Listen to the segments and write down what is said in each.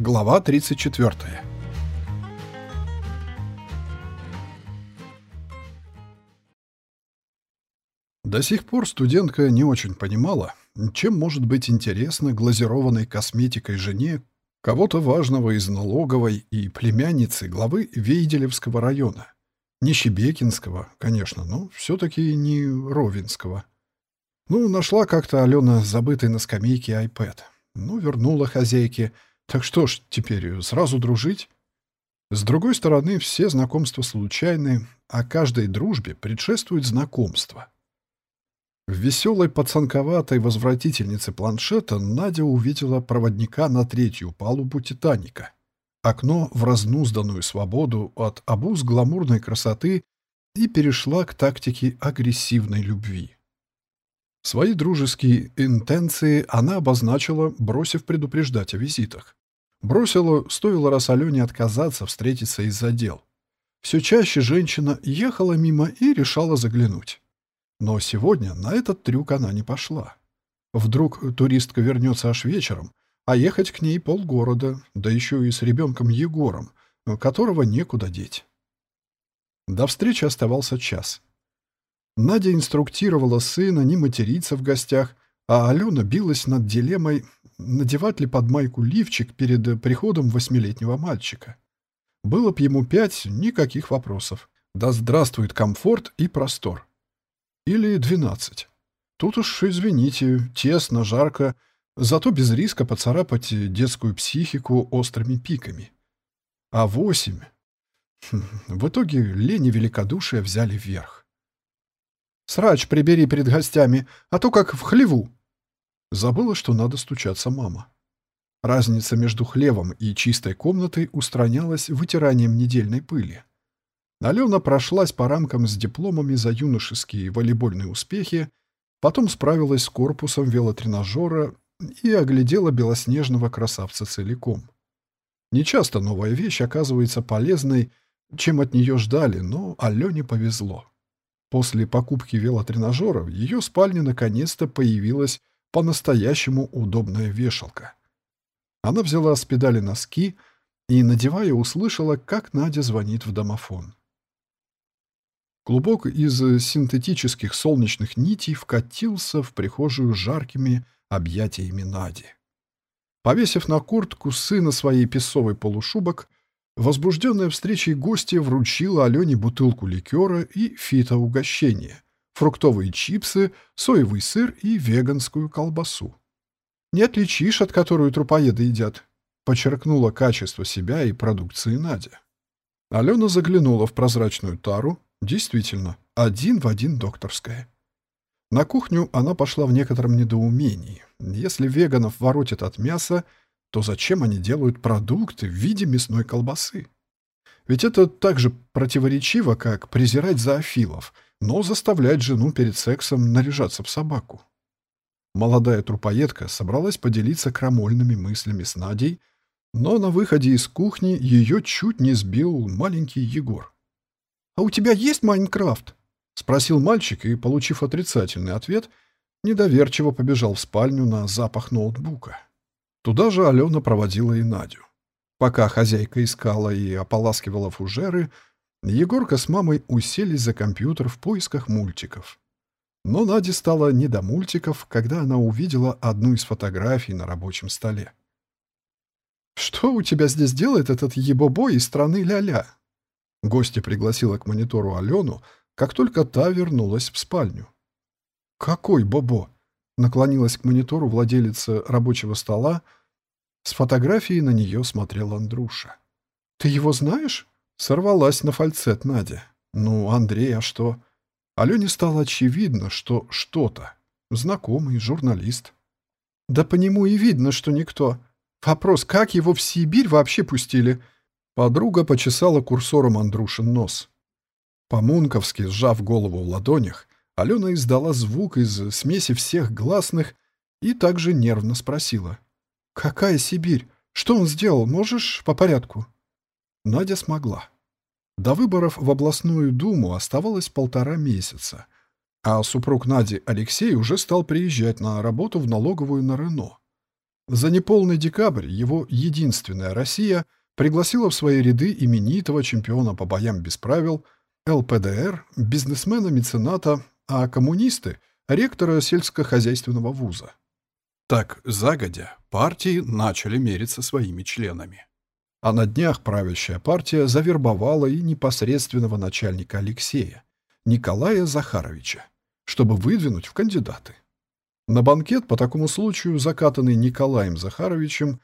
Глава 34 До сих пор студентка не очень понимала, чем может быть интересна глазированной косметикой жене кого-то важного из налоговой и племянницы главы Вейделевского района. Не Щебекинского, конечно, но все-таки не Ровенского. Ну, нашла как-то Алена забытый на скамейке iPad. Ну, вернула хозяйке. Так что ж, теперь сразу дружить? С другой стороны, все знакомства случайны, а каждой дружбе предшествует знакомство. В веселой пацанковатой возвратительнице планшета Надя увидела проводника на третью палубу «Титаника». Окно в разнузданную свободу от обуз гламурной красоты и перешла к тактике агрессивной любви. Свои дружеские интенции она обозначила, бросив предупреждать о визитах. Бросила, стоило раз Алене отказаться встретиться из-за дел. Все чаще женщина ехала мимо и решала заглянуть. Но сегодня на этот трюк она не пошла. Вдруг туристка вернется аж вечером, а ехать к ней полгорода, да еще и с ребенком Егором, которого некуда деть. До встречи оставался час. Надя инструктировала сына не материться в гостях, а Алена билась над дилеммой, надевать ли под майку лифчик перед приходом восьмилетнего мальчика. Было б ему пять, никаких вопросов. Да здравствует комфорт и простор. Или двенадцать. Тут уж, извините, тесно, жарко, зато без риска поцарапать детскую психику острыми пиками. А восемь... Хм, в итоге лень и великодушие взяли вверх. «Срач прибери перед гостями, а то как в хлеву!» Забыла, что надо стучаться мама. Разница между хлевом и чистой комнатой устранялась вытиранием недельной пыли. Алена прошлась по рамкам с дипломами за юношеские волейбольные успехи, потом справилась с корпусом велотренажера и оглядела белоснежного красавца целиком. Нечасто новая вещь оказывается полезной, чем от нее ждали, но Алене повезло. После покупки велотренажера в ее спальне наконец-то появилась по-настоящему удобная вешалка. Она взяла с педали носки и, надевая, услышала, как Надя звонит в домофон. Клубок из синтетических солнечных нитей вкатился в прихожую жаркими объятиями Нади. Повесив на куртку сына своей песовый полушубок, возбужденная встречей гостья вручила Алене бутылку ликера и фитоугощение, фруктовые чипсы, соевый сыр и веганскую колбасу. «Не отличишь, от которую трупоеды едят», — подчеркнула качество себя и продукции Надя. Алена заглянула в прозрачную тару, Действительно, один в один докторская. На кухню она пошла в некотором недоумении. Если веганов воротят от мяса, то зачем они делают продукты в виде мясной колбасы? Ведь это так же противоречиво, как презирать зоофилов, но заставлять жену перед сексом наряжаться в собаку. Молодая трупоедка собралась поделиться крамольными мыслями с Надей, но на выходе из кухни ее чуть не сбил маленький Егор. «А у тебя есть Майнкрафт?» — спросил мальчик и, получив отрицательный ответ, недоверчиво побежал в спальню на запах ноутбука. Туда же Алена проводила и Надю. Пока хозяйка искала и ополаскивала фужеры, Егорка с мамой уселись за компьютер в поисках мультиков. Но Наде стало не до мультиков, когда она увидела одну из фотографий на рабочем столе. «Что у тебя здесь делает этот ебобой из страны ля-ля?» Гостья пригласила к монитору Алену, как только та вернулась в спальню. «Какой Бобо?» — наклонилась к монитору владелица рабочего стола. С фотографией на нее смотрел Андруша. «Ты его знаешь?» — сорвалась на фальцет Надя. «Ну, Андрей, а что?» Алене стало очевидно, что что-то. Знакомый, журналист. «Да по нему и видно, что никто. Вопрос, как его в Сибирь вообще пустили?» Подруга почесала курсором Андрушин нос. По-мунковски, сжав голову в ладонях, Алена издала звук из смеси всех гласных и также нервно спросила. «Какая Сибирь? Что он сделал? Можешь по порядку?» Надя смогла. До выборов в областную думу оставалось полтора месяца, а супруг Нади Алексей уже стал приезжать на работу в налоговую на Рено. За неполный декабрь его единственная Россия пригласила в свои ряды именитого чемпиона по боям без правил, ЛПДР, бизнесмена-мецената, а коммунисты — ректора сельскохозяйственного вуза. Так, загодя, партии начали мериться своими членами. А на днях правящая партия завербовала и непосредственного начальника Алексея, Николая Захаровича, чтобы выдвинуть в кандидаты. На банкет по такому случаю, закатанный Николаем Захаровичем,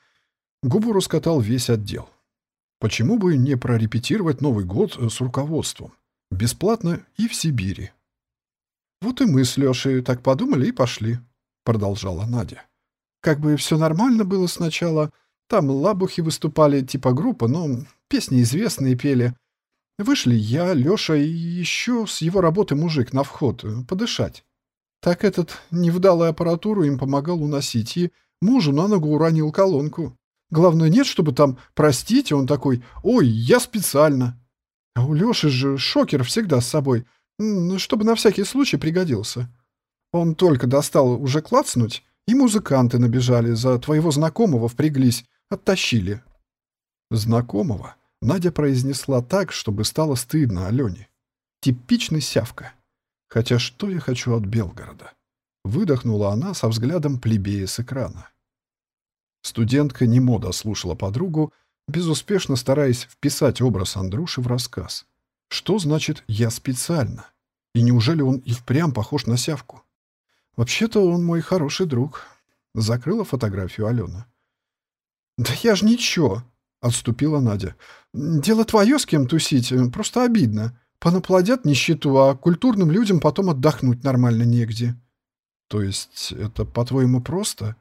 губу раскатал весь отдел. Почему бы не прорепетировать Новый год с руководством? Бесплатно и в Сибири. «Вот и мы с Лешей так подумали и пошли», — продолжала Надя. «Как бы все нормально было сначала. Там лабухи выступали, типа группа, но песни известные пели. Вышли я, Леша и еще с его работы мужик на вход, подышать. Так этот невдалый аппаратуру им помогал уносить, и мужу на ногу уронил колонку. Главное, нет, чтобы там «простите», он такой «Ой, я специально». А у Лёши же шокер всегда с собой, чтобы на всякий случай пригодился. Он только достал уже клацнуть, и музыканты набежали, за твоего знакомого впряглись, оттащили. Знакомого Надя произнесла так, чтобы стало стыдно Алене. Типичный сявка. Хотя что я хочу от Белгорода? Выдохнула она со взглядом плебея с экрана. Студентка немодо слушала подругу, безуспешно стараясь вписать образ Андруши в рассказ. Что значит «я специально»? И неужели он и впрямь похож на сявку? Вообще-то он мой хороший друг. Закрыла фотографию Алена. «Да я ж ничего!» — отступила Надя. «Дело твое с кем тусить, просто обидно. Понаплодят нищету, а культурным людям потом отдохнуть нормально негде. То есть это, по-твоему, просто?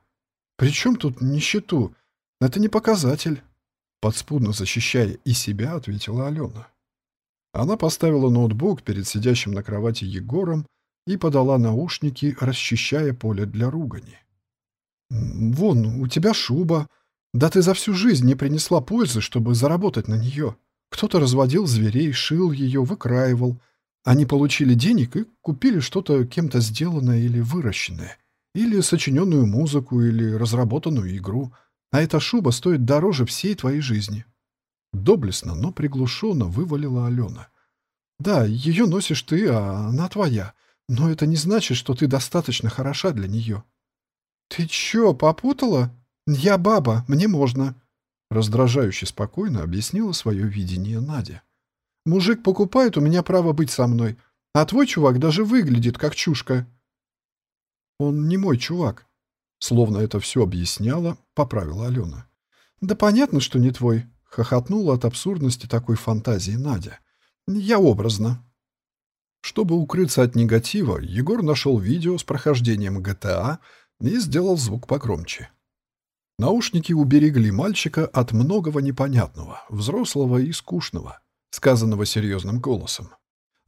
Причем тут нищету? Это не показатель. Подспудно защищая и себя, ответила Алена. Она поставила ноутбук перед сидящим на кровати Егором и подала наушники, расчищая поле для ругани. «Вон, у тебя шуба. Да ты за всю жизнь не принесла пользы, чтобы заработать на нее. Кто-то разводил зверей, шил ее, выкраивал. Они получили денег и купили что-то кем-то сделанное или выращенное. Или сочиненную музыку, или разработанную игру. А эта шуба стоит дороже всей твоей жизни. Доблестно, но приглушенно вывалила Алена. Да, ее носишь ты, а она твоя. Но это не значит, что ты достаточно хороша для нее. Ты че, попутала? Я баба, мне можно. Раздражающе спокойно объяснила свое видение Надя. «Мужик покупает у меня право быть со мной, а твой чувак даже выглядит как чушка». «Он не мой чувак», — словно это все объясняла, поправила Алена. «Да понятно, что не твой», — хохотнула от абсурдности такой фантазии Надя. «Я образно». Чтобы укрыться от негатива, Егор нашел видео с прохождением GTA и сделал звук погромче. Наушники уберегли мальчика от многого непонятного, взрослого и скучного, сказанного серьезным голосом.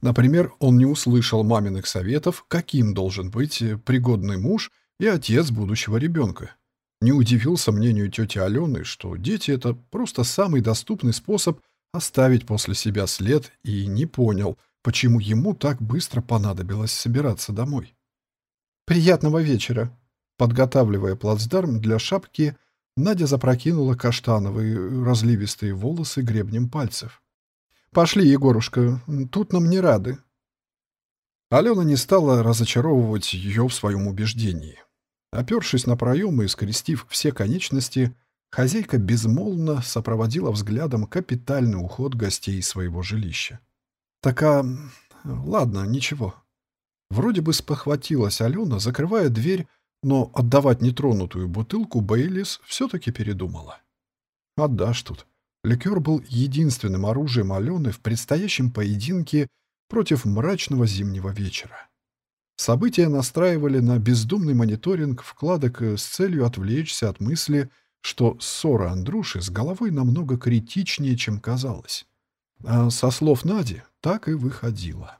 Например, он не услышал маминых советов, каким должен быть пригодный муж и отец будущего ребенка. Не удивился мнению тети Алены, что дети — это просто самый доступный способ оставить после себя след, и не понял, почему ему так быстро понадобилось собираться домой. «Приятного вечера!» Подготавливая плацдарм для шапки, Надя запрокинула каштановые разливистые волосы гребнем пальцев. «Пошли, Егорушка, тут нам не рады». Алена не стала разочаровывать ее в своем убеждении. Опершись на проем и скрестив все конечности, хозяйка безмолвно сопроводила взглядом капитальный уход гостей своего жилища. «Так а... ладно, ничего». Вроде бы спохватилась Алена, закрывая дверь но отдавать нетронутую бутылку Бейлис все-таки передумала. Отдашь тут. Ликер был единственным оружием Алены в предстоящем поединке против мрачного зимнего вечера. События настраивали на бездумный мониторинг вкладок с целью отвлечься от мысли, что ссора Андруши с головой намного критичнее, чем казалось. А со слов Нади так и выходило.